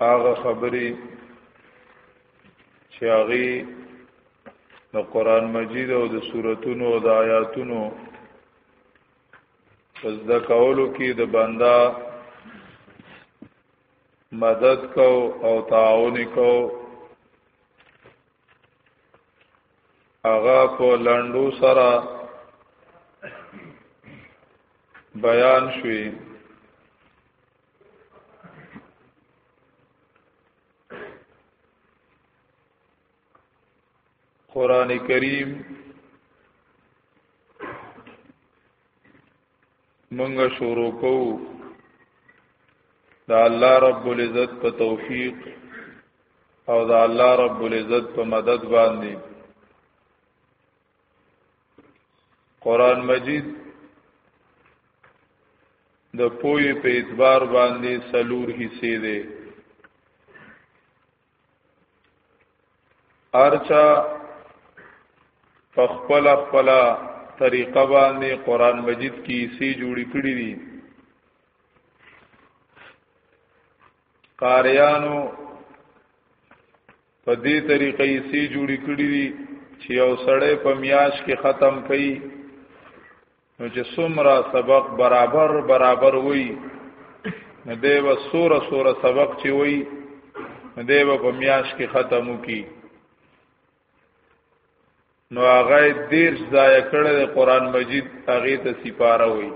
هغه خبرې چې هغه د قران مجید او د سوراتونو او د آیاتونو پس د کولو کې د بندا مدد کو او تعاون کو هغه په لندو سره بیان شوی قران کریم منګه شروع کو دا الله رب العزت په توفیق او دا الله رب العزت په مدد باندې قران مجید د پوی په اعتبار باندې سلور حصے دی ارچا په خپل خپل طریقه باندې قران مجید کې سی جوړی کړی دي قاریانو په دې طریقې سی جوړی کړی دي چې یو سړی په میاش کې ختم کړي نو چې څومره سبق برابر برابر وي نو دی به سوره سوره سبق چې وي نو دی به په میاش کې ختم وکي نو هغه دیر ځای کړه د قران مجید هغه ته سپاره وي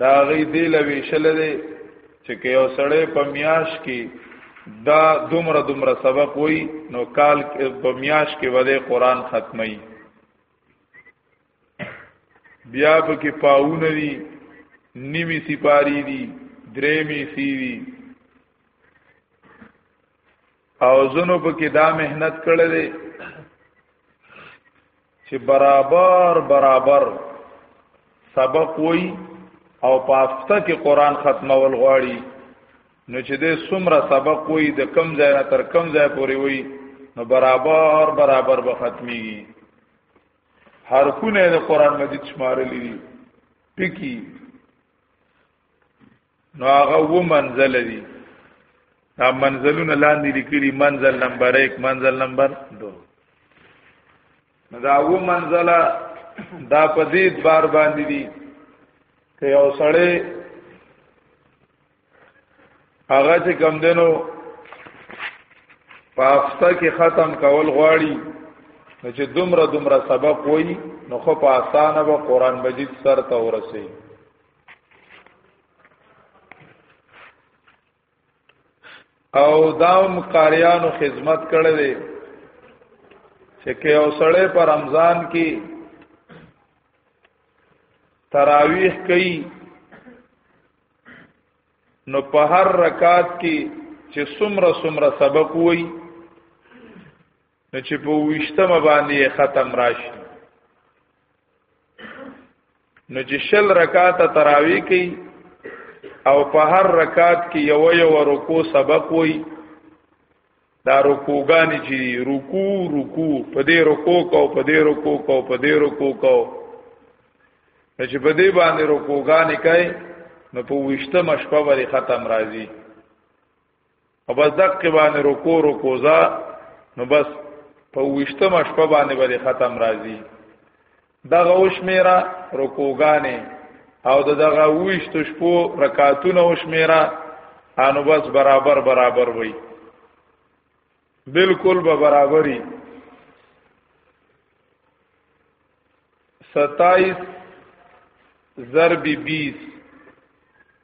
دا هغه دی لوي شل دی چې کې یو سړی په میاش کې دا دومره دومره سبق وي نو کال په میاش کې وده قران ختمي بیا پکې پاونه دي نیمی سپاری دي درېمی سی دي او زنو پکې دا مهنت کړل دي چې برابر برابر سبق وای او پافته کې قران ختمول غواړي نو چې د سمره سبق وي د کم ځای نه تر کم ځای پورې وي نو برابر برابر به ختميږي حرفونه د قران مجید شمارلې دي ټکی نو هغه و منزل دي دا منزلونه لاندې لیکلي منزل نمبر 1 منزل نمبر 2 نو دا و منزله دا په دې بار باندې دي که یو سړی هغه چې کم دینو په هفته کې ختم کول غواړي نو چې دومره دومره سبق وای نو خو په اسانه به قران مجید سر ته ورسي او داوم قاریانو خدمت کړی دی چې که یو سړی په رمضان کې تراویح کوي نو په هر رکعات کې چې سمره سمره سبق وای نو چې په وشتمه باندې ختم راشي نو چې شل رکعات تراوی کوي او په هر رکعات کې یو یو رکو سبق وای دا رکوګانی چې رکو رکو په دې رکو کو په دې رکو کو په دې رکو کو چې په دې باندې رکوګانی کوي نو په وشته مشپه باندې ختم راځي او بس دقه باندې رکو رکوزا نو بس په وشته مشپه باندې باندې ختم راځي دغه وشمیرا رکوګانې او دغه وښت شپو رکعاتونه وشمیرا انو بس برابر برابر وای بالکل به برابرۍ 27 ضرب 20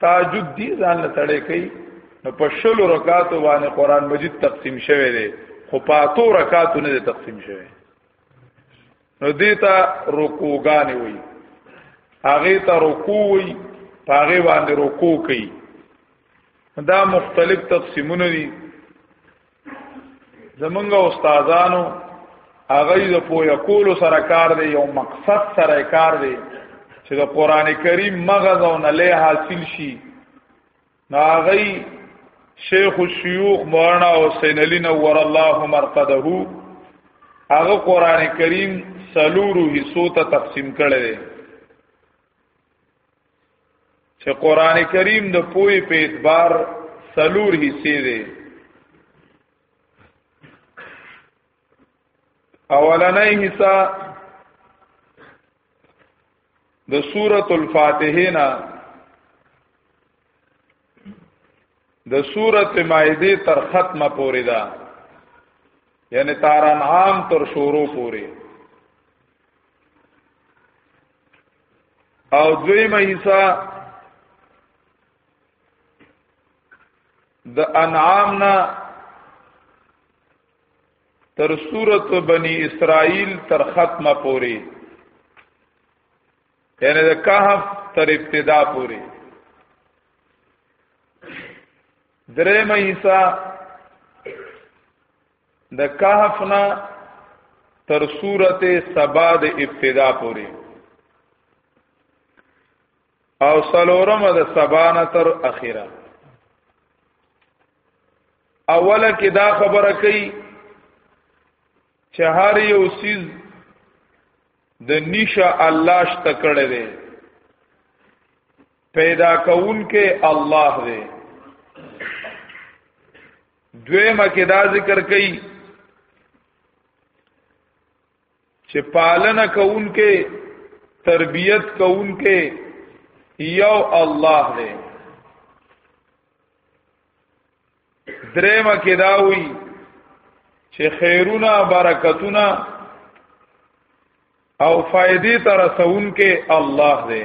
تهجد دی ځان له تړې کوي نو په شلو رکعاتو باندې قران مجید تقسیم شوی دی خو په اتو رکعاتو نه دی تقسیم شوی نو دیتا رکوګانې وي هغه ته رکوع وي هغه باندې رکوع کوي دا مختلف تقسیمونه دي زمونږ استادانو هغه د پوهه کولو سره کار دی یو مقصد سره کار دی چې د قران کریم مغز او نله حاصل شي نو هغه شیخ الشیوخ مولانا حسین علی نور الله مرقده هغه قران کریم سلورو حصو ته تقسیم کړی دی چې قران کریم د پوی په اعتبار سلور حصے دی اولنې حصہ د سورۃ الفاتحه نه د سورۃ مائده تر ختمه پورې ده یعنی تاران عام تر شروع پورې او دویمه حصہ د انعام نه تر صورت بنی اسرائیل تر ختمه پوری یعنی د کهف تر ابتدا پوری درې مېسا د کهف نه تر سورته سبا د ابتدا پورې او سلورم د سبا نه تر اخیره اوله کې دا خبره کوي چې هر یو سیز د نشه الله شته کړی دی پیدا کون کې الله دی دویمه کې دا ذکر کړي چې پالنه کوونکې تربیت کوونکې یو الله دی درېمه کې دا وی چې خیرونه برکتونه او فائدې تر رسونکې الله دی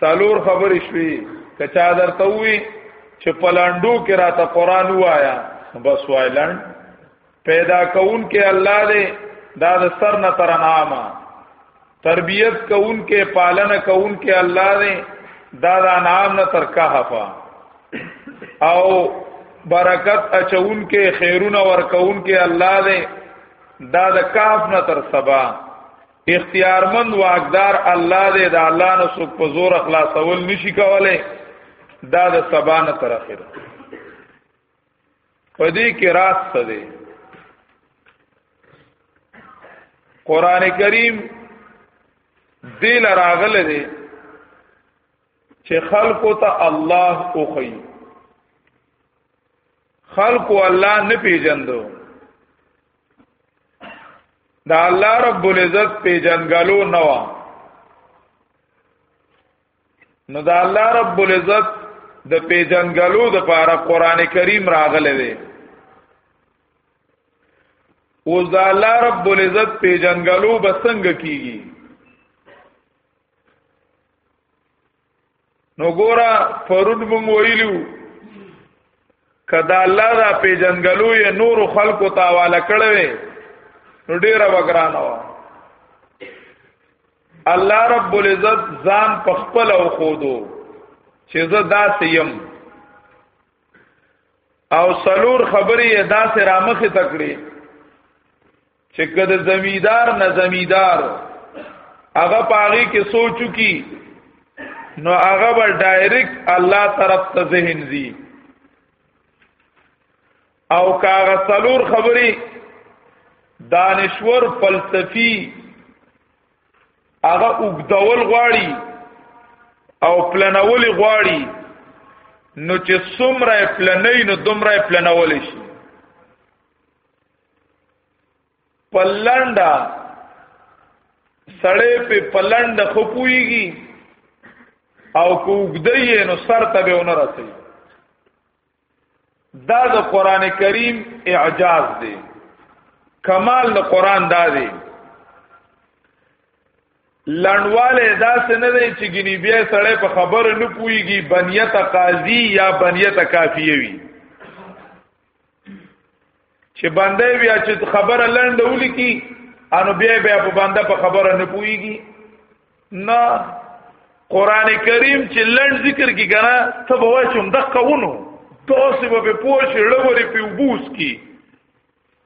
سالور خبرې شوي کچا درته وي چې پلاندو کې راته قران وایا بس وایلند پیدا کون کې الله دې دا د سر نه تر نامه تربیت کون کې پالنه کون کې الله دې دا د نام نه تر کهفا او برکت اچون کې خیرونه ورکون کې الله دې دا د کاف نه تر سبا اختیارمند واقدار الله دې دا الله نو څوک په زور خلاصول نشي کولای دا د سبا نه تر اخره په دې کې راز څه دی قران کریم دې لراغله دی چې خلقو ته الله اوخی خلقو الله نه پیژندو دا الله رب العزت په جنګلو نو نو دا الله رب العزت د په جنګلو د پاره قران کریم راغله دی اوس دا الله رب العزت په جنګلو بسنګ کیږي نو ګورا پرون موږ ویلو کدا الله دا پیجنګلو یې نور خلقو ته حواله کړوي نو ډیره وګرانه وا الله رب العزت ځان په خپل او خودو چې زه داسې يم او سلور خبرې داسې رامخې تکړي چې کده زمیدار نه زمیدار هغه پاغي کې سوچو کی نو هغه به ډایرکټ الله طرف ته ذهن زی او کاغه سلور خبري دانشور فلسفي هغه وګدول غواړي او پلانول غواړي نو چې څومره پلانې نو دومره پلانول شي پلنډا سړې په پلنډ خو پويږي او کوګدې نو سر ته به ونه رسي دا د قران کریم اعجاز دی کمال د قران دا دی لنډواله داسې نه دی چې ګنی بیا سړی په خبره نه پويږي بنیت قاضي یا بنیت کافیه وي چې باندې بیا چې خبره لنډه ولیکي انو بیا بیا په باندې په خبره نه پويږي نه قران کریم چې لړ ذکر کی کنه ته به وای چې دغه ونو تاسو به په پوه شي لوري په وبوس کی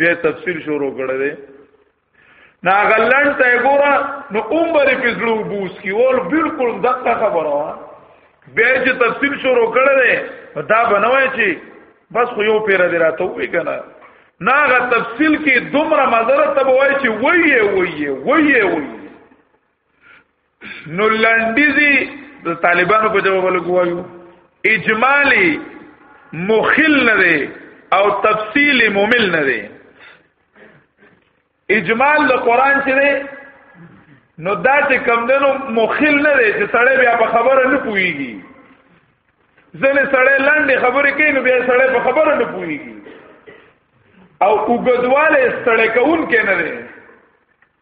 به تفسیر شروع کړی دی نا غلن ته ګوره نو عمر په زړه وبوس کی ول بالکل دغه خبره به چې تفسیر شروع کړی دی دا بنوي چې بس خو یو پیر دی راته وی کنه ناغه تفصیل کې دومره مزره ته وای چې وایې وایې وایې وایې نو لنډیزي د طالبانو په جواب لګوایو اجمالی مخل نه دی او تفصیلی ممل نه دی اجمال د قران چې دی نو دا چې کم دنو مخل نه دی چې سړی بیا په خبره نه پويږي ځنه سړی لاندې خبرې کوي نو بیا سړی په خبره نه پويږي او وګدواله سړی کون کې نه دی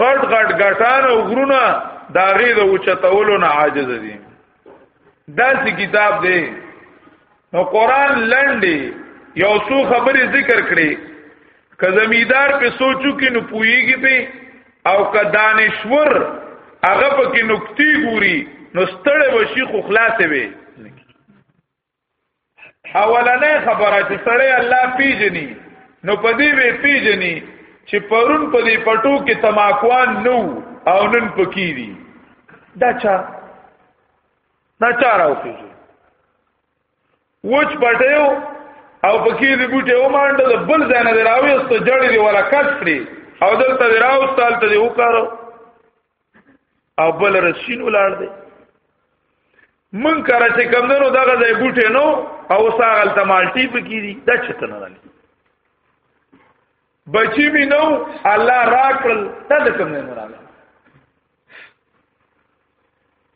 غټ غټ غټان او غرونه دا غي د اوچتولو نه عاجز دي دا سی کتاب دی نو قران لنډي یو څو خبرې ذکر کړي که زمیدار په سوچو کې نو پويږي په او که دانشور هغه په کې نکتی ګوري نو ستړې وشي خو خلاصې وي حوالنه خبره چې سړی الله پیجنی نو پدی وی پیجنی چې پرون پدی پټو کې تماکوان نو او نن پکی دي دا چا دا چا راو پیجو وچ پټیو او پکی دی بوټه او مانډه د بل ځای نه راوي است جړې دی ولا کټ کړی او دلته راوستل ته وکړو او بل رسین ولاړ دی من کار چې کمندونو دغه ځای بوټي نو او ساغل تمالټي پکې دي د چته نه لګي بچی می نو الله راکل تد کم نه راغله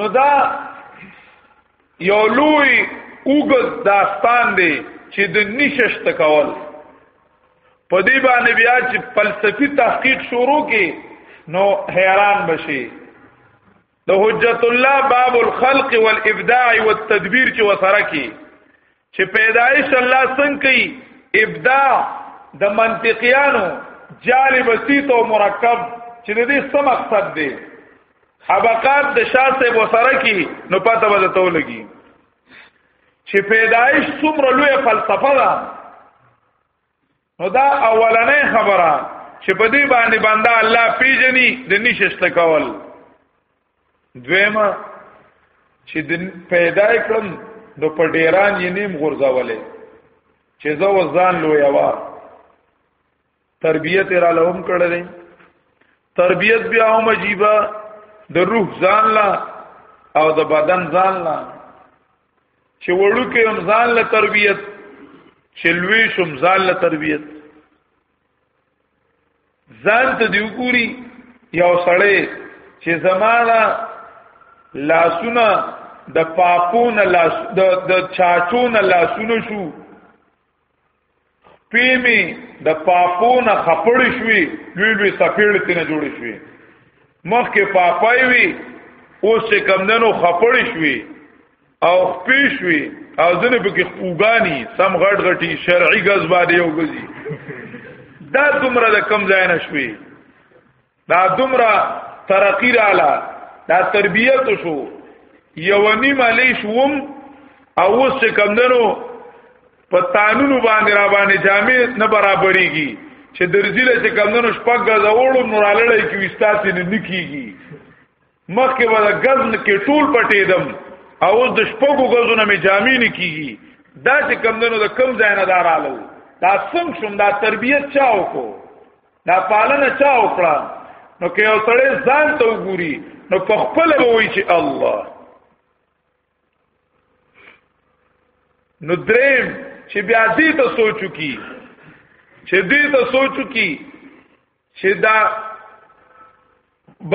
نو دا یو لوی اوګد داستان دی چې د نشش تکول په دې باندې بیا چې فلسفي تحقیق شروع کی نو حیران بشي د حجت الله باب الخلق والابداع والتدبیر چې وسره کی چې پیدایش الله څنګه کوي ابداع د منطقيانو جال بسيط او مرکب چې د دې څه مقصد دی حبقات د شاسه و سره کی نو پته وځه تو لګي چې پیدایش څومره لوی فلسفه ده نو دا اولنې خبره چې په دې باندې بنده الله پیژني د نشست کول دویمه چې د پیدا کړم د پډیران یې نیم غرزولې چې زو ځان لوی وا تربیت را لهم کړلې تربیت بیا هم عجیبه د روح ځان لا او د بدن ځان لا چې وړو کې هم ځان له تربيت چې لوی شم ځان له تربيت ځان ته دی وګوري یو سړی چې زمانہ لاسونه د پاپون لاس د د چاچون لاسونه شو پیمی د پاپو نه خپړ شوی لوی لوی سپیړ تینه جوړ شوی مخ کې پاپای وی اوس چې کمندنو خپړ شوی او خپې شوی او ځنه په کې خوګانی سم غټ غټي شرعي غز باندې یو غزي دا دومره د کم ځای نه شوی دا دومره ترقی رااله دا تربیت شو یو نیم علی شوم او اوس چې کمندنو په تانونو باندې را باندې جامې نه برابرېږي چې درځي له چې کمندنو شپږ غزا وړو نور اړلې کې وستاسې نه نکېږي مخکې ولا غزن کې ټول پټېدم او اوس د شپږو غزونه می جامې نه کیږي دا چې کم دنو د کم ځای نه دارالو دا څنګه شوم دا تربیت چا وکړو دا پالنه چا وکړه نو کې یو سړی ځان ته وګوري نو په خپل وایي چې الله نو دریم چې بیا دې ته سوچو کی چې دې ته سوچو کی چې دا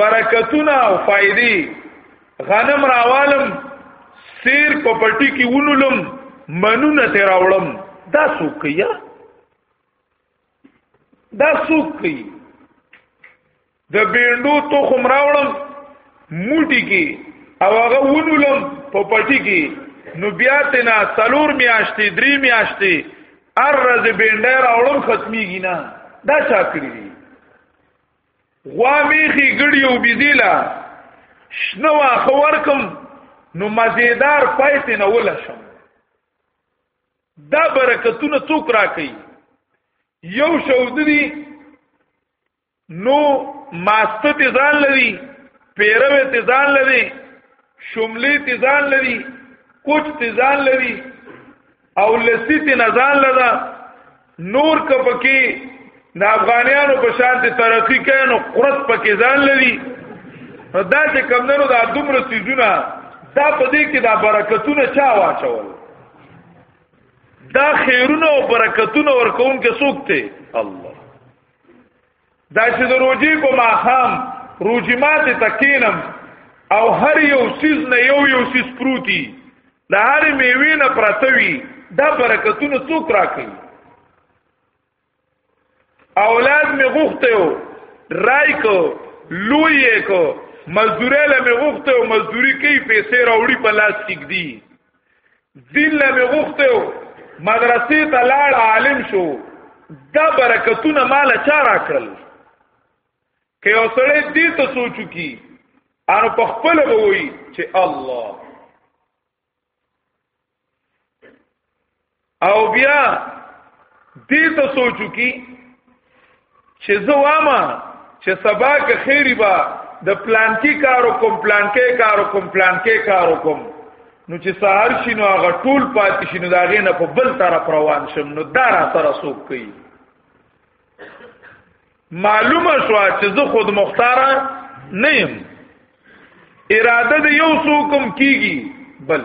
برکتونه او فائدې غنم راوالم سیر په پټی کې ونولم منونه ته راوړم دا څوک یا دا څوک کی د بیندو تو خم راوړم موټی کې او هغه ونولم په پټی کې نو بیا تینا سلور میاشتې درې میاشتې ارز بینډر اولم ختمیږي نه دا چا کړی دی غوا میخي ګړی او بيزیلا شنو واخه ورکم نو مزیدار پایته نه ولشم دا برکتونه څوک راکې یو شودري نو ماسته تی ځان لوي پیروي تی ځان لوي شملي تی ځان لوي کوچ تی ځان لوي او لسی تی نه ځان لدا نور کپکی د افغانانو په شان ته ترقی کوي نو قرت پکې ځان لوي نو دا چې کمندونو دا دومره سيزونه دا په دې کې دا برکتونه چا واچول دا خیرونه او برکتونه ورکون کې سوکته الله دا چې د روجي په ماخام روجي ماته تکینم او هر یو سیز نه یو یو سیز پروتي د هر میوې نه پرتوي دا برکتونه څوک راکړي اولاد می غوخته و رای کو لوی کو مزدوره له می غوخته و مزدوری کوي پیسې راوړي په لاس کې دی دین له مغختو مدرسې ته لاړ عالم شو دا برکتونه مال چا را کړل که یو سړی دې ته سوچو کی ان په خپل ووي چې الله او بیا دې ته سوچو کی چې زواما چې سبا که خیری با د پلانکی کارو کوم پلانکی کارو کوم پلانکی کارو کوم نو چې سهار شي نو هغه ټول پاتې شي نو دا غینه په بل طرف روان شم نو دا را سره سوق کوي معلومه شو چې زه خود مختاره نه يم اراده د یو سوکم کیږي بل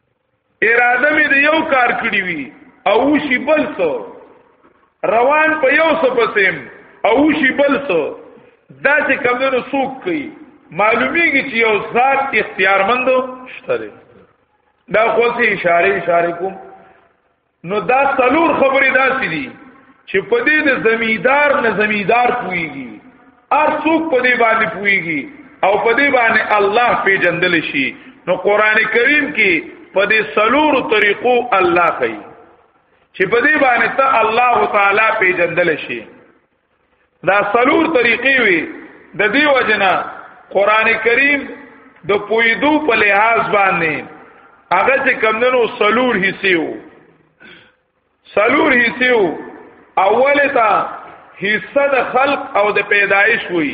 اراده مې د یو کار کړی وي او شی بل څه روان په یو څه پسیم او شی بل څه دا چې کمنو سوق کوي معلومیږي چې یو ذات اختیارمند شته دا خو سي اشاره اشاره کوم نو دا څلور خبرې داسې دي چې په دې د زمیدار نه زمیدار پويږي هر څوک په دې باندې پويږي او په دې باندې الله پیجندل شي نو قران کریم کې په دې څلور طریقو الله کوي چې په دې باندې ته الله تعالی پیجندل شي دا سلور طریقې وي د دې وجنه قران کریم د پویدو په لحاظ باندې هغه چې کمندونو سلور حصے وو سلور حصے وو اوله تا حصہ د خلق او د پیدایش وی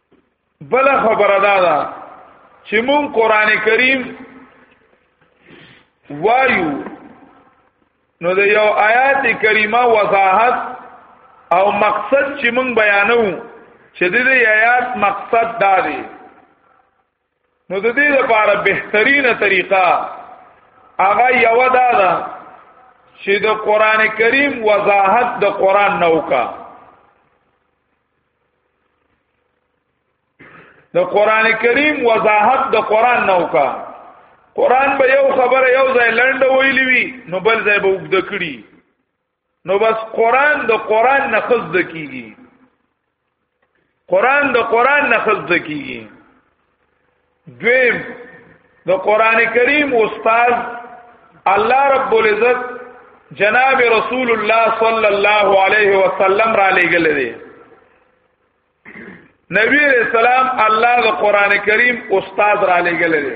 بل خبره دا ده چې مون قران کریم وایو نو د یو آیات کریمه وضاحت او مقصد چې مون بیانو چې د دې آیات مقصد دا دی نو د دې لپاره بهترینه طریقه هغه یو دا ده چې د قران کریم وضاحت د قران نوکا د قران کریم وضاحت د قران نوکا قران به یو خبره یو ځای لنډ ویلی وي نو بل ځای به وګد کړي نو بس قران د قران نه خزد کیږي قران د قران نه خزد کیږي دویم د قران کریم استاد الله رب العزت جناب رسول الله صلی الله علیه وسلم را لېګل دی نبی علیہ السلام الله د قران کریم استاد را لېګل دی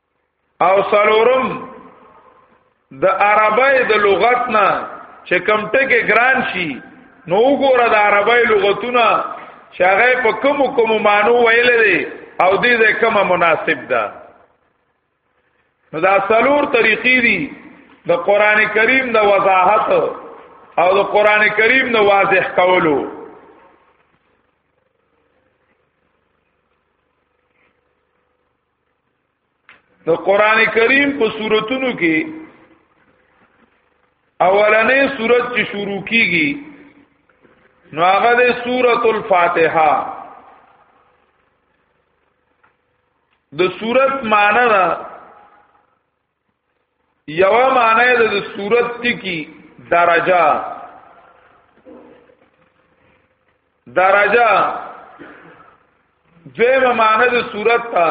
او سلورم د عربی د لغت نه چې کم ټکه ګران شي نو وګوره د عربی لغتونه چې هغه په کوم کوم مانو ویل دي او دې د کومه مناسب ده نو دا سلور طریقې دي د قران کریم د وضاحت او د قران کریم د واضح کولو نو قران کریم په سوراتونو کې اولنې سورت چې شروع کیږي نو هغه د سورۃ الفاتحه د سورت معنی یو معنی د صورت ټکی درجه درجه دویم معنی د صورت ته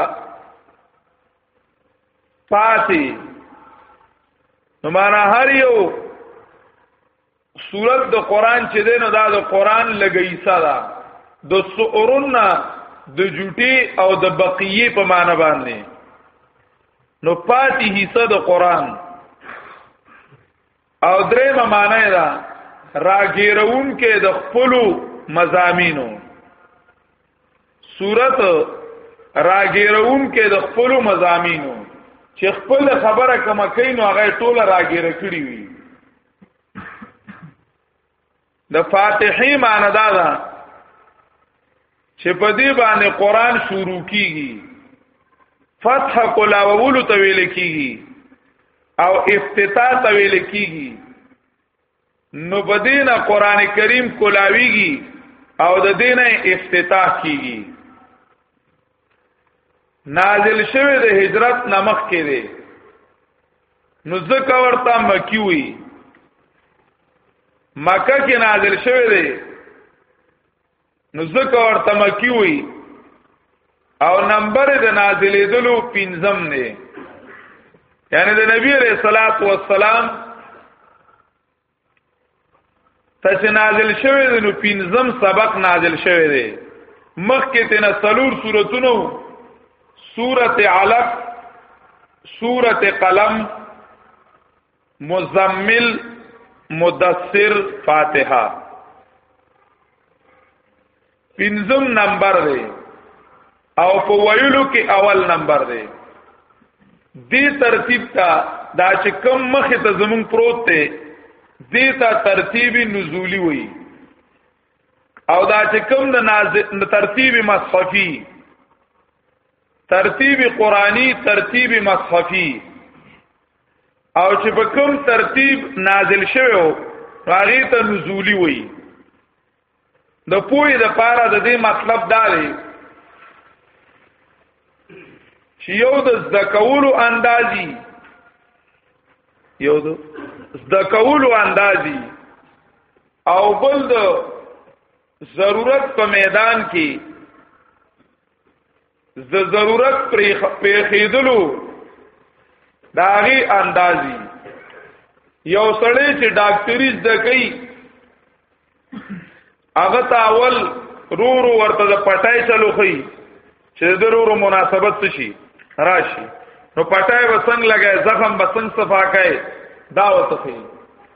پاتی نو معنی هر یو سورت د قران چې دینو دا د قران لګیسا ده د سورن د جوټي او د بقیه په معنی باندې نو پاتې حصہ د قران او درېمه معنی دا راګیرون کې د خپل مزامینو صورت راګیرون کې د خپل مزامینو چې خپل خبره کما کین او هغه ټوله راګیر کړی وي د فاتحه معنی دا ده چې په دې باندې قران شروع کیږي فتح کلا وول ته ویل کیږي او افتتاح ته ویل کیږي نو بدینه قران کریم کولاویږي او د دینه افتتاح کیږي نازل شوه د هجرت نمخ کې دی نو ځکه ورته مکی وی مکه کې نازل شوه دی نو ځکه ورته مکی وی او نمبر د نازلېدلو پنځم دی یعنی د نبی علیہ الصلات والسلام پس نازل شوه دی نو پینزم سبق نازل شوه دی مخکې تینا سلور سورتونو سورت علق سورت قلم مزمل مدثر فاتحه پنځم نمبر دی او په ویلو کې اول نمبر دی دې ترتیب ته دا چې کم مخه ته زمون پروت دی دې ته ترتیب نزولی وایي او دا چې کوم د نازل ترتیب مصحفي ترتیب قرآنی ترتیب مصحفی او چې په کوم ترتیب نازل شوی هغه ته نزولی وایي د پوی د پاره د دې مطلب دا دی چې یو د زکولو اندازي یو د زکولو اندازي او بل د ضرورت په میدان کې د ضرورت پریخیدلو داغي اندازي یو سړی چې ډاکټري زده کوي هغه تاول رو رو ورته د پټای چلو خي چې د رو رو مناسبت شي راشي نو پټای وسنګ لګای زخم بسنګ صفا کوي دا وته خي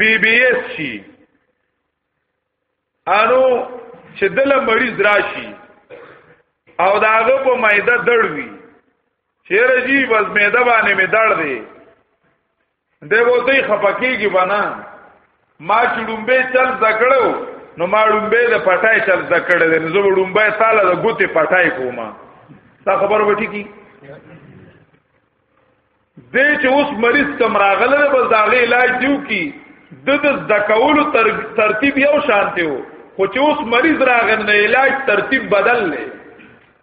بي بي اس شي انو چې دل مریض راشي او داغه په مایده دړوي چیر جی بس میده باندې می دړ دی دی وته خپکیږي بنا ما چړومبه چل زکړو نو ما ډومبه د پټای چل زکړل نو زه ډومبه تاله د ګوتې پټای کومه دا خبر وټی کی دې چې اوس مریض کم راغله بس دا غي علاج دیو کی د د دکولو تر ترتیب یو شانته وو خو چې اوس مریض راغن نه علاج ترتیب بدل لې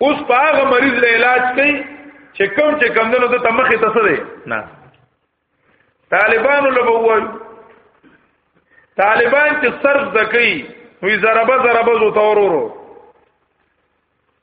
اوس په هغه مریض له علاج کوي چې کوم چې کم دنو د تمخه تاسو دی نه طالبانو لبوي طالبان چې صرف زکې وی ضربه ضربه زو تورورو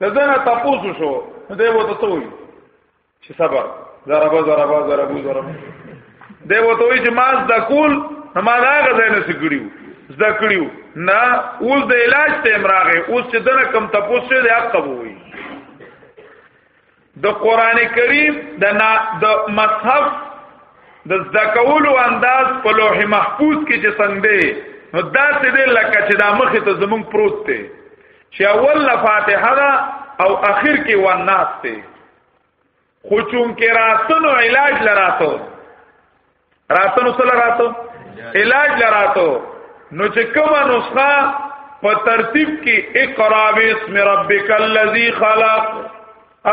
دغه تاسو شو دی وته ته وي چې صبر ضرب ضرب ضرب ضرب دی وته وي چې ما د کول ما دا غځای نه سګړیو زده کړیو نه اوس د علاج ته امراغه اوس چې دنه کم تاسو دې حق قبول د قران کریم د نا د مصحف د ذکول او انداز په لوح محفوظ کې چې څنګه دی نو دا څه دی لکه چې دا مخ ته زمونږ پروت دی چې اول لا فاتحه دا او اخر کې وناس دی خو چون کې راتنو علاج لراتو راتو نو سره راتو علاج لراتو نو چې کومه نسخه په ترتیب کې اقرا بسم ربک الذی خلق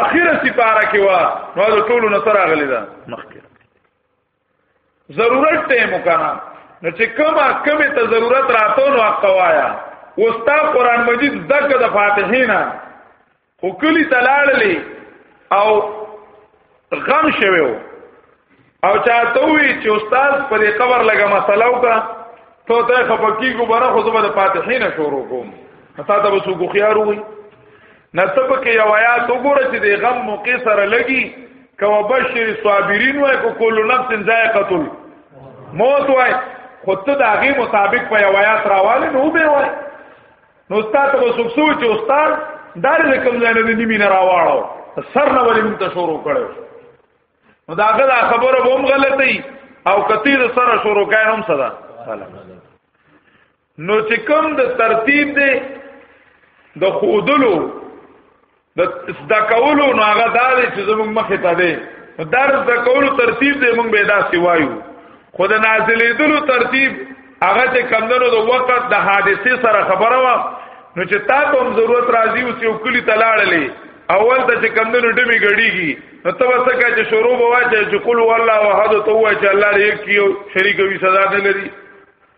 اخیره سپاره کې وا نو د ټولو نه سره غلی دا مخکې ضرورت ته مکانا نو چې کومه کومه ته ضرورت راتو نو قوایا وستا قران مجید دغه د فاتحینا خو کلی تلاړلی او غم شوی او چاته وی چې استاد پر قبر لګه مسله وکا ته ته خپکی کو بره خو زبر فاتحین شروع کوم تا ته وسو کو خيار وي نه تب کې یو آیات وګوره چې د غم موقع سره لګي کو بشری صابرین وای کو کل نفس ذائقه الموت وای خود ته د هغه مطابق په یو آیات راواله نو به وای نو استاد به څوک سوچ استاد دار د کوم ځای نه نیمه نه راواړو سر نه ولې موږ شروع کړو نو دا غلا خبره به هم غلطي او کثیر سره شروع کړي هم صدا نو چې کوم د ترتیب دی د خودلو د زده کولو نو هغه دا دی چې زموږ مخې ته دی نو درس د کولو ترتیب دی موږ به داسې وایو خو د نازلېدلو ترتیب هغه چې کمدنو د وخت د حادثې سره خبره وه نو چې تا ته هم ضرورت راځي او چې کلی ته لاړلې اول ته چې کمدنو ډمې غړيږي نو ته وسه کوي چې شروع به واچې چې قل والله احد ته وایي چې الله دې یو شریک وي سزا نه لري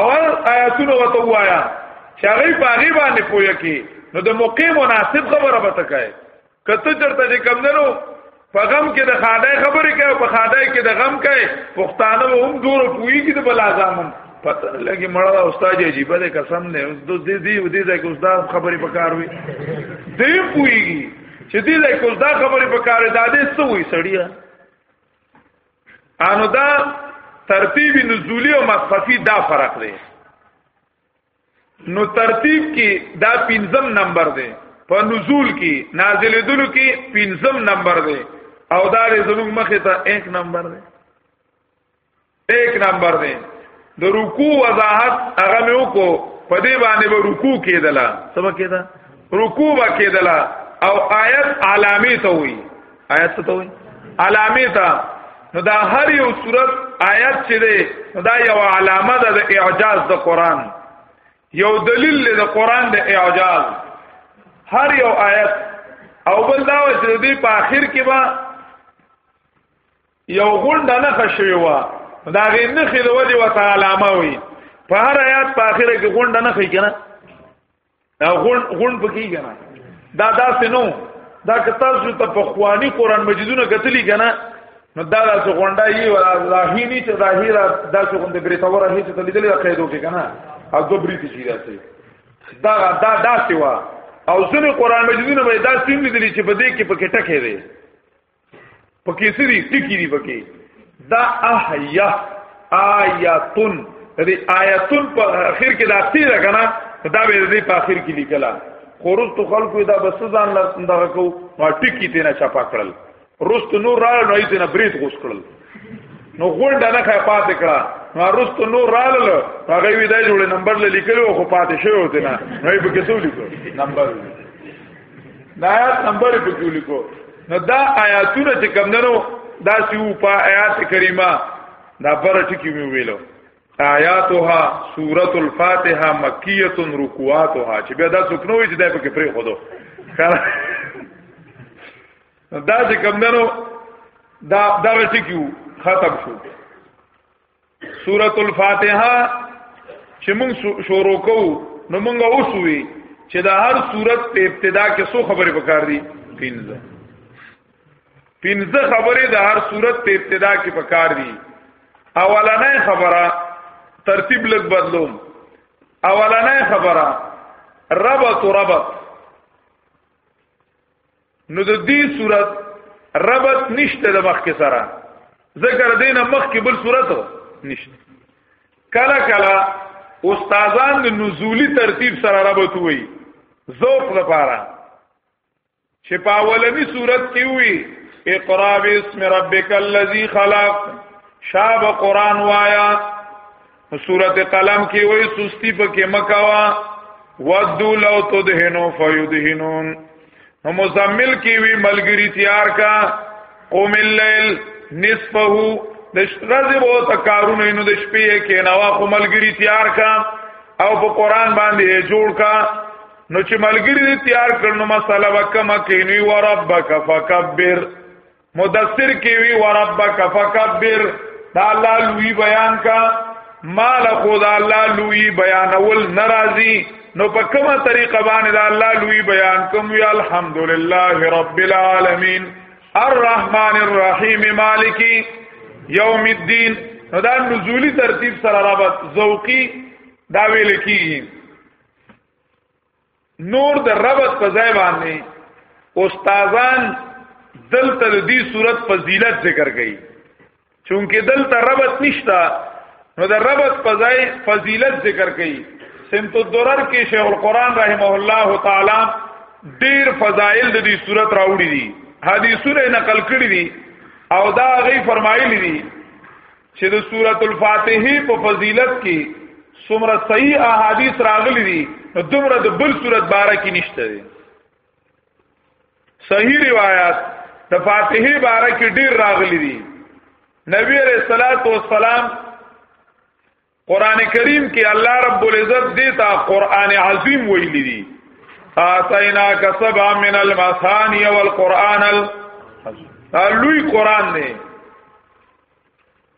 اول آیاتونه وته وایا چې هغه په هغه باندې پوهه کې نو د موقع مناسب خبره به تکای کته چرته چې کم دنو په غم کې د خاده خبرې کوي په خاده کې د غم کوي پښتانه هم دور پوي کې د بل ازامن پته لګي مړه استاد عجیب ده قسم نه د دې دې دې ځای کې استاد خبرې پکار وي دې پويږي چې دې ځای کې استاد خبرې پکار ده دې څه وي سړیا انو دا ترتیب نزولی او مصففی دا فرق دی نو ترتیب کې دا پنځم نمبر دی په نزول کې نازل دلو کې پنځم نمبر دی او دا زموږ مخه ته 1 نمبر دی ایک نمبر دی د رکوع وضاحت هغه مې وکړو په دې باندې به رکوع کېدله سبا کېده رکوع به کېدله او آیت علامه ته وي آیت ته وي علامه ته نو دا هر یو صورت آیت چې دی دا یو علامه ده د اعجاز د قران یو دلیل د قران د اعجاز هر یو آیت او بل دا چې دې په آخر کې به یو غونډه نه خشوي وا دا غي نه خې د ودی وته علامه وي په هر آیات په اخره کې غونډه نه خې کنه دا غون غون پکې کنه دا داسې نو دا که تاسو ته په خواني قران مجیدونه کتلی کنه نو دا داسې غونډه یي ولا ظاهري ته ظاهره داسې غونډه بری تور هي ته لیدل قیدو کې کنه او دو بری ته شي دا دا داسې وا او ځنې قران مجیدونه به داسې لیدل چې په دې کې پکې ټکه دی پکې سری ټکی دی پکې دا احیا آیاتن ری آیاتن په اخر کې دا تی ده کنه دا به دې په اخر کې لیکلا خورست خلکو دا بس ځان لرتن دغه کو ما ټکی تینا چپا کړل رست نور را نه ایته نه بریت غوس کړل نو غونډه نه خای پاتې کړه نو رست نور رالل هغه وی دا جوړ نمبر لیکلو خو پاتې شوی وته نه نو په کې څو لیکو نمبر دا آیات نمبر په کې لیکو نو دا آیاتونه چې کم دنو دا سیو په آیات کریمه دا پر ټکی مې ویلو آیاتها سورۃ الفاتحه مکیه رکوعاتها چې بیا دا څوک نو چې دا پکې پرې خودو دا چې کم دنو دا دا ټکی ختم شو سورۃ الفاتحه چې موږ شروع کوو نو موږ اوسوي چې دا هر صورت په ابتدا کې څو خبرې پکار دي پنځه پنځه خبرې د هر صورت په ابتدا کې پکار دي اولنې خبره ترتیب لګ بدلوم اولنې خبره ربط ربط نو د دې صورت ربط نشته د مخ کې سره ذکر دینه مخ کې بل صورت نشته کله کله استادان د نزولی ترتیب سره ربط وي ذوق لپاره چې په اولنی صورت کې وي اقرا بسم ربک الذی خلق شاب قران وایا سورت قلم کې وای سستی پکې مکوا ودو لو تدهنو فیدهنون نو مزمل کې وی ملګری تیار کا قوم الليل نصفه د شپږ وو تکارونه نو د شپې کې نوا خو ملګری تیار کا او په قران باندې جوړ کا نو چې ملګری تیار کړنو مساله وکما کې نو وربک فکبر مدثر کې وی وربک فکبر دا الله لوی بیان کا مال خدا الله لوی بیانول ناراضي نو په کومه طریقه باندې دا الله لوی بیان کوم یا الحمدلله رب العالمین الرحمن الرحیم مالک یوم الدین دا نزولی ترتیب سره رابط ذوقی دا ویل کیږي نور د ربط په ځای باندې استادان دلته د دې صورت فضیلت ذکر کړي چونکه دلته ربط نشتا نو د ربط په ځای فضیلت ذکر کړي سمت الدرر کې شیخ القران رحمه الله تعالی ډیر فضائل د دې صورت راوړي دي حدیثونه نقل کړي دي او دا غي فرمایلی دي چې د سورۃ الفاتحه په فضیلت کې څومره صحیح احادیث راغلي دي نو دومره د بل سورۃ باره کې نشته دي صحیح روایت د فاتحه باره کې ډیر راغلي دي نبی رسول الله والسلام قران کریم کې الله رب العزت دې ته قران عظیم ویلي دي اتینا کسب من المثانی والقران لوی قران دی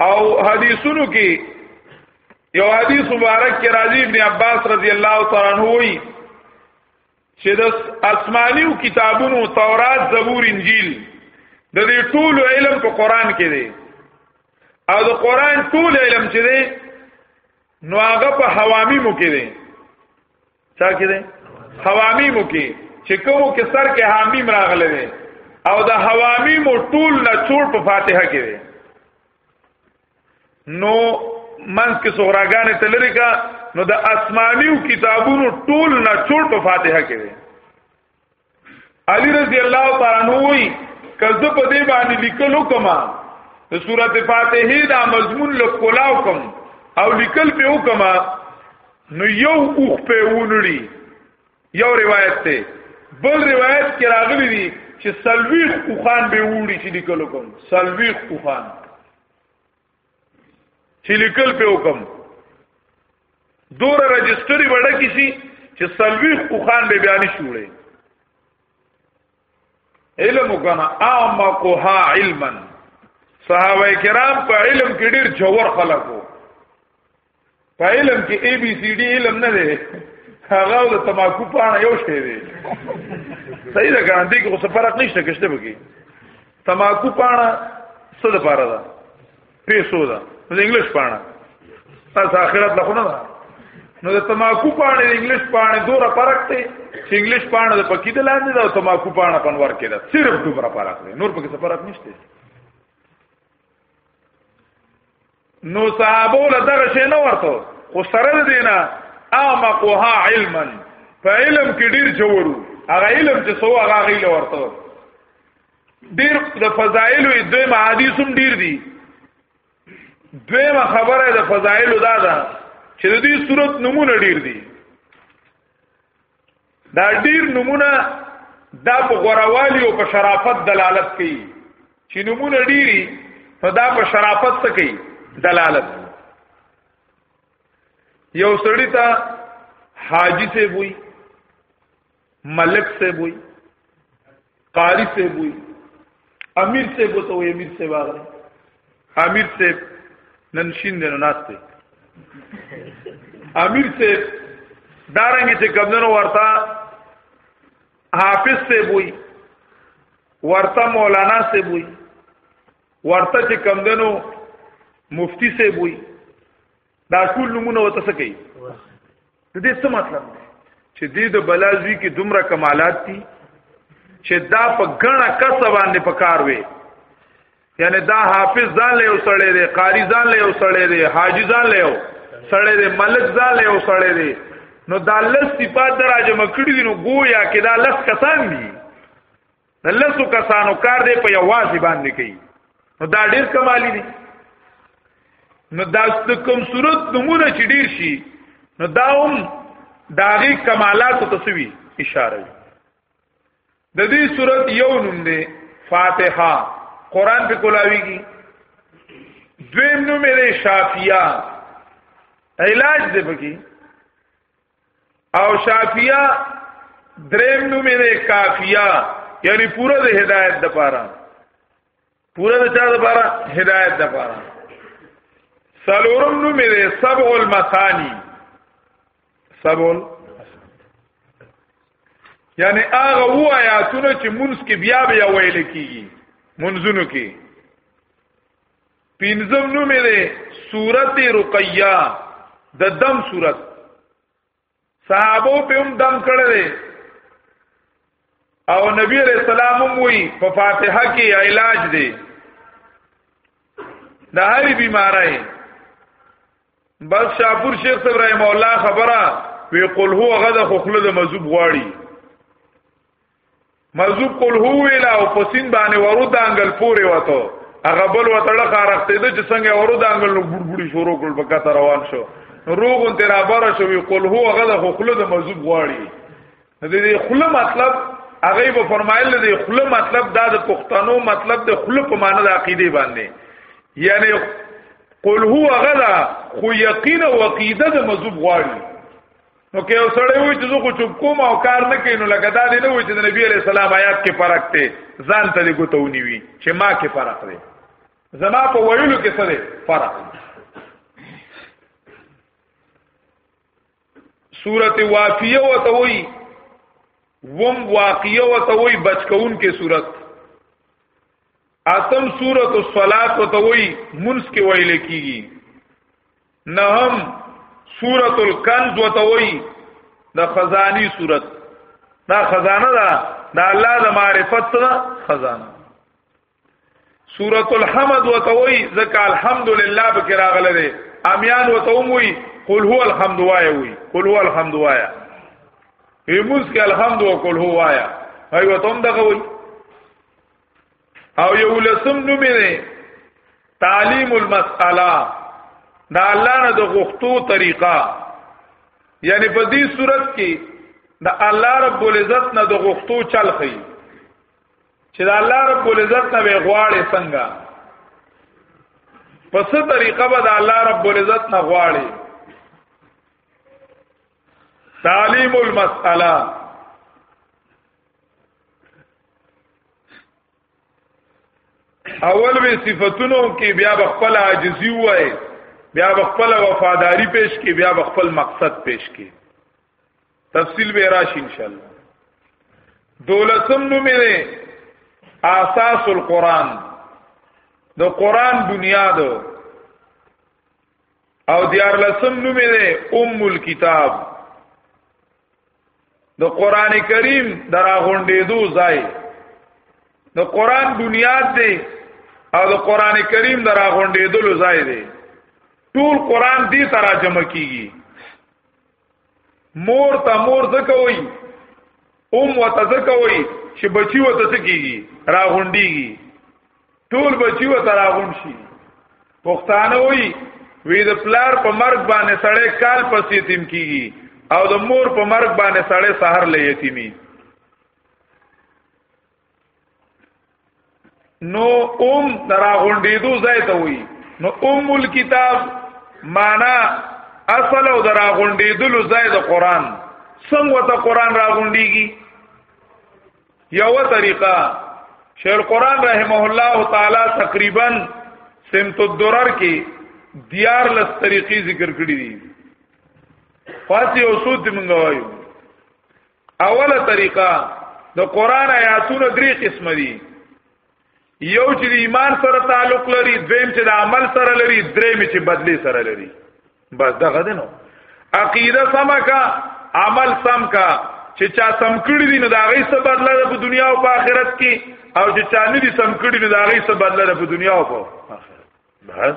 او حدیثونو کې یو حدیث مبارک کې راځي ابن عباس رضی الله تعالی عنہ وی چې د آسمانیو کتابونو تورات زبور انجیل د دې ټول علم په قران کې دی او د قران ټول علم چې دی نو هغه په حوامی مو کې دی چا کې دی حوامی مو کې چې کومو کې سر کې حامیم راغله دی او د حوامی مو ټول نه څور په فاتحه کې دی نو منځ کې صغراګانې تلری کا نو د آسمانیو کتابونو ټول نه چول په فاتحه کې وي علی رضی الله تعالی عنہ وی کزه په دې باندې لیکلو کما د سورته فاتحه دا مضمون له کولاو کم او لیکل په وکما نو یو اوخ په ونړي یو روایت دی بل روایت کې راغلی دی چې سلویخ اوخان به وړي چې لیکلو کوم سلویخ اوخان چې لیکل په وکم دور رجستری وړه کسی چې سلویخ اوخان به بیان شوړي علم وکنا اعم قها علما صحابه کرام په علم کې ډیر جوور خلکو په علم کې اي بي سي ډي علم نه دی هغه د تماکو پانه یو شی دی صحیح ده ګان دي کې څه فرق نشته کښته بګي تماکو پانه څه د پاره ده پیسو ده د انګلیش پانه تاسو اخرت له خونه ده نو د تماکو پانه د انګلیش پانه دوره فرق دی چې انګلیش پانه د پکې د لاندې ده او تماکو پانه پنور کې ده صرف دومره فرق دی نور پکې څه فرق نشته نو صحابه له دغه شی نه ورته خو سره دینا اعمقها علما په علم کې ډیر جوړو هغه علم چې سو هغه غیله ورته ډیر د فضایل او د حدیثم ډیر دي دویمه خبره د فضایل دا ده چې د دې صورت نمونه ډیر دي دا ډیر نمونه دا په غوروالی او په شرافت دلالت کوي چې نمونه ډیری نو دا په شرافت څه کوي دلالت یو سړی ته حاجی سے وای ملک سے وای قاری صاحب وی امیر صاحب وته وی امیر صاحب راغی امیر صاحب نن شین دی نو ناشته امیر صاحب دارنګ چې کمنو ورتا حافظ صاحب وی ورتا مولانا صاحب وی ورتا چې کمدنو مفتی صاحب وی دا ټول نمونه وته څه کوي د دې څه مطلب دی چې دې د بلازوی کې دومره کمالات دي چې دا په ګڼه کس باندې پکار وي یعنی دا حافظ ځان له وسړې دی قاری ځان له وسړې دی حاجی ځان له وسړې دی ملک ځان له وسړې دی نو دا لس صفات دراجه مکړی دي نو گویا کې دا لس کسان دي د لسو کسانو کار دی په یوازې باندې کوي نو دا ډیر کمالی دی نو دا د کوم صورت نمونه چې ډیر شي نو دا هم داغي کمالات تسوي اشاره وي د دې صورت یو نوم دی فاتحه قران په کولاویږي دویم نوم یې شافیه علاج دی پکې او شافیه دریم نوم یې کافیه یعنی پوره د هدایت د پاره پوره د چا د پاره هدایت د پاره سلورم نوم یې سبع المثانی سبع یعنی هغه و آیاتونه چې مونږ کې بیا بیا ویل کیږي منځونو کې پنځم نوم یې دی سورت رقیه د دم سورت صحابو په هم دم کړی دی او نبی علیہ السلام هم وی په فاتحه کې علاج دی د هر بیماری بس شاپور شیخ صاحب رحم الله خبره وی قل هو غد خخله د مذوب غواړي مزوب کول هو ویلا او پسین باندې ورو دانګل پورې وته هغه بل وتړه خارخته د چې څنګه ورو دانګل نو ګډ ګډي شروع کول په کته روان شو روغ تر ابره شو وی قل هو هغه د خپل د مزوب غواړي د دې خپل مطلب هغه به فرمایل د خپل مطلب دا د پښتنو مطلب د خپل په معنی د عقیده باندې یعنی قل هو غدا خو یقین او عقیده د مزوب غواړي نو کې یو سړی وای چې زه خو چوپ کوم او کار نه کینو لکه دا دی نه وای چې د نبی علی السلام آیات کې فرق دی ځان ته دې ګوتونی وی چې ما کې فرق دی زما په ویلو کې څه دی فرق سورته وافیه وته وای وم واقعیه وته وای بچکون کې صورت اتم سورته الصلات وته وای منس کې ویل کیږي نهم سورۃ الکنز وتوي د خزانی سورۃ دا خزانه ده دا الله د معرفت ده خزانه سورۃ الحمد وتوي ذکا الحمدلله بک راغله ده امیان وتوي قل هو الحمد وایا وی قل هو الحمد وایا یموس کې الحمد او قل هو وایا هي وتم دغه وی او یو لسم نوم دی تعلیم المسأله دا الله نه د غختو طریقه یعنی په دې صورت کې د الله رب العزت نه د غختو چل خي چې د الله رب العزت نه غواړي څنګه په څه طریقه به د الله رب العزت نه غواړي تعلیم المسأله اول به صفاتونو کې بیا خپل عاجزی وای بیا خپل وفاداری پیش کې بیا خپل مقصد پیش کې تفصیل به راشي ان شاء الله دولسم نو مې اساس القرآن د قرآن بنیاد او دیار لسم نو مې ام الكتاب د قران کریم دراغونډېدو ځای د قران بنیاد دی او د قران کریم دراغونډېدلو ځای دی ټول قران دی ترجمه کیږي مور ته مور زکه وای اوم وته زکه وای چې بچي وته څه کیږي راغونډيږي ټول بچي و تراغون شي پښتانه وي وی د پلار په مرګ باندې سړی کال پس یتیم کیږي او د مور په مرګ باندې سړی سحر لې یتیمی نو اوم دراغونډېدو ځای ته وي نو اوم الكتاب معنا اصل او دراغونډېدلو ځای د قران څنګه ته قران راغونډيږي یو طریقه شیخ القران رحمه الله تعالی تقریبا سمت الدرر کې دیار لس طریقې ذکر کړې دي فاسی او سود موږ وایو اوله طریقه د قران آیاتونو درې قسم دي یو چې ایمان سره تعلق لري دویم چې د عمل سره لري دریم چې بدلی سره لري بس دغه دی نو عقیده سم کا عمل سم کا چې چا سم کړی دي نو دا غي څه بدله ده په دنیا او په آخرت کې او چې چا نه دي سم کړی نو دا غي څه بدله ده په دنیا او په آخرت بس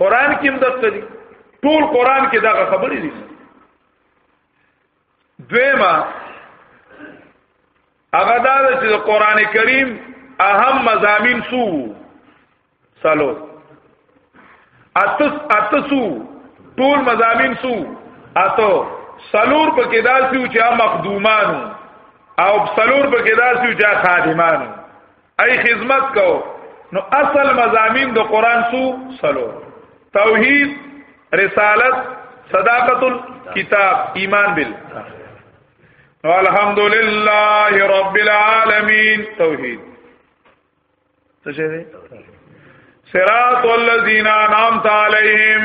قران کې هم دغه دي ټول قران کې دغه خبرې دي دویما هغه دا چې قران کریم اهم مزامین سو سالو اتس اتسو ټول مزامین سو اتو سلور په کې داسي چې مخدومانو او سلور په کې داسي چې خادمانو ای خدمت کو نو اصل مزامین د قران سو سلو توحید رسالت صداقت کتاب ایمان بال نو الحمدلله رب العالمین توحید څه شه دي صراط الذین انعمت علیهم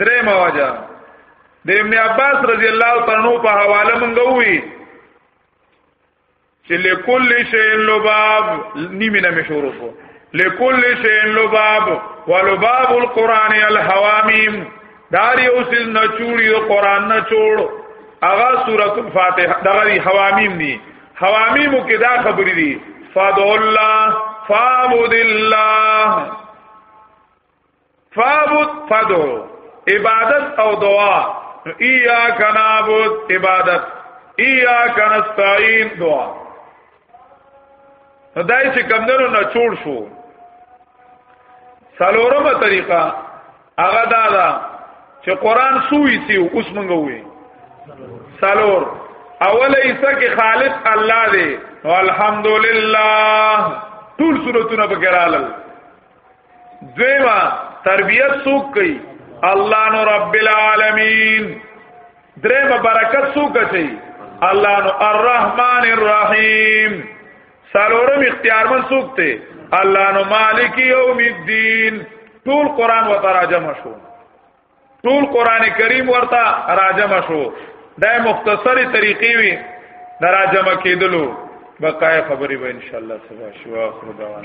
درې مواجه د ابن عباس رضی الله تعالی عنہ په حواله مونږ وی چې لکل شی لباب نیمه نه مشورو کو لکل شی لباب ولباب القران الحوامیم دار یو سل نه چوری او قران نه چوڑ اغا سورۃ الفاتحه دغه حوامیم دی حوامیمو کې دا خبرې دي فادو الله فعبد الله فعبد فدعو عبادت او دعا ایاک نعبد عبادت ایاک نستعين دعا خدای چې کمندونو نه چور شو سلورمه طریقه هغه دا ده چې قران سوی سی اوس مونږ وې سلور اوله ایسه کې خالق الله دی والحمدلله ټول سورتونه پکې رااله دویما تربیت سوک کئی اللہ نو رب العالمین درم برکت سوک چئی اللہ نو الرحمن الرحیم سالورم اختیار من سوک تے اللہ نو مالک یوم الدین طول قرآن و تراجم شو ټول قران کریم ورته راجم شو دا مختصری طریقې وی دراجمه کېدلو بقای خبرې به ان شاء الله سبا شو اخر دوام